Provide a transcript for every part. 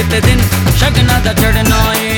ਕਿਤੇ ਦਿਨ ਸ਼ਗਨਾ ਦਾ ਚੜਨਾ ਏ।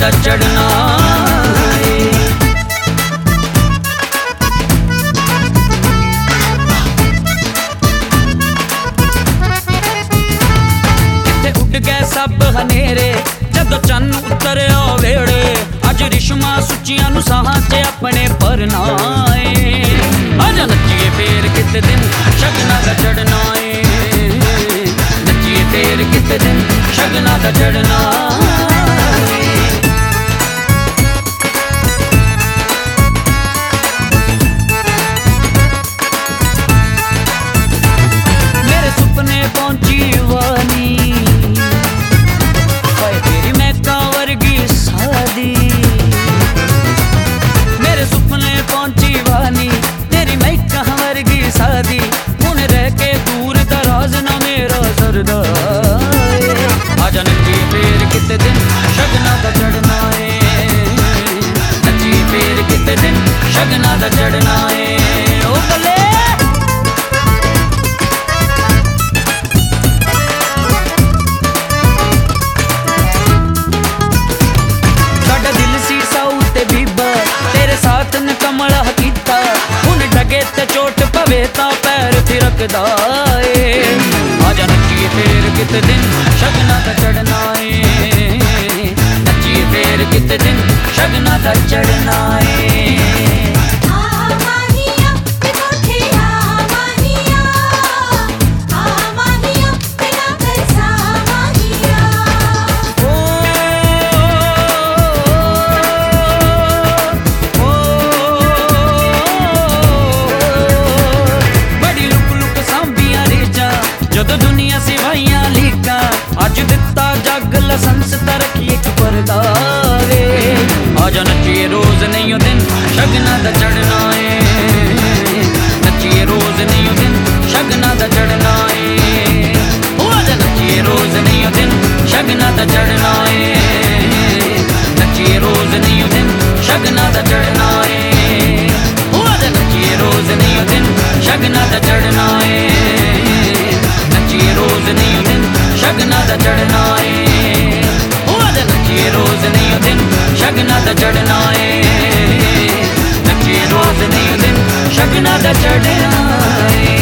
ਦਾ ਚੜਨਾ ਉੱਡ ਗਏ ਸਭ ਹਨੇਰੇ, ਜਦੋਂ ਚੰਨ ਉਤਰਿਆ ਵੇੜੇ ਅੱਜ ਰਿਸ਼ਮਾ ਸੁੱਚੀਆਂ ਨੂੰ ਸਾਹਾਂ 'ਚ ਆਪਣੇ ਪਰਨਾਏ ਅੱਜ ਨੱਚੀਏ ਫੇਰ ਕਿਤੇ ਦਿਨ ਸ਼ਗਨਾ ਦਾ ਚੜਨਾ ਏ। ਨੱਚੀਏ ਫੇਰ ਕਿਤੇ ਦਿਨ ਸ਼ਗਨਾ ਦਾ ਚੜਨਾ ਕਿਤੇ ਦਿਨ, ਸ਼ਗਨਾ ਦਾ ਚੜਨਾ ਏ। ਨੱਚੀ ਫੇਰ ਕਿਤੇ ਦਿਨ, ਸ਼ਗਨਾ ਦਾ ਚੜਨਾ ਏ। ਓ ਬੱਲੇ! ਸਾਡਾ ਦਿਲ ਸੀ ਸਾਊ ਤੇ ਬੀਬਾ, ਤੇਰੇ ਸਾਥ ਨ ਕਮਲਾ ਕੀਤਾ ਹੁਣ ਡਗੇ ਤੇ ਚੋਟ ਪਵੇ ਤਾਂ ਪੈਰ ਥਿਰਕਦਾ ਏ। ਆਜਾ ਨੱਚੀਏ ਫੇਰ ਕਿਤੇ ਦਿਨ, ਸ਼ਗਨਾ ਦਾ ਚੜਨਾ ਏ। ਫੇਰ ਕਿਤੇ ਦਿਨ ਸ਼ਗਨਾ ਦਾ ਚੜਨਾ ਏ। ਆਜਾ ਨੱਚੀਏ ਰੋਜ਼ ਨਹੀਂ ਉਹ ਦਿਨ, ਸ਼ਗਨਾ ਦਾ ਚੜਨਾ ਏ। ਨੱਚੀਏ ਰੋਜ਼ ਨਹੀਂ ਉਹ ਦਿਨ, ਸ਼ਗਨਾ ਦਾ ਚੜਨਾ ਏ। ਉਹ ਆਜਾ ਨੱਚੀਏ ਰੋਜ਼ ਨਹੀਂ ਉਹ ਦਿਨ, ਸ਼ਗਨਾ ਦਾ ਚੜਨਾ ਏ। ਨੱਚੀਏ ਰੋਜ਼ ਨਹੀਂ ਉਹ ਦਿਨ, ਸ਼ਗਨਾ ਦਾ ਚੜਨਾ ਏ। ਉਹ ਆਜਾ ਨੱਚੀਏ ਰੋਜ਼ ਨਹੀਂ ਉਹ ਦਿਨ, ਸ਼ਗਨਾ ਦਾ ਚੜਨਾ ਏ। ਨੱਚੀਏ ਰੋਜ਼ ਨਹੀਂ ਉਹ ਦਿਨ, ਸ਼ਗਨਾ ਦਾ ਚੜਨਾ ਦਾ ਚੜਨਾ ਏ। ਨੱਚੇ ਰੋਜ਼ ਨੀਂ ਦਿਨ ਸ਼ਗਨਾਂ ਦਾ ਚੜਨਾ ਏ।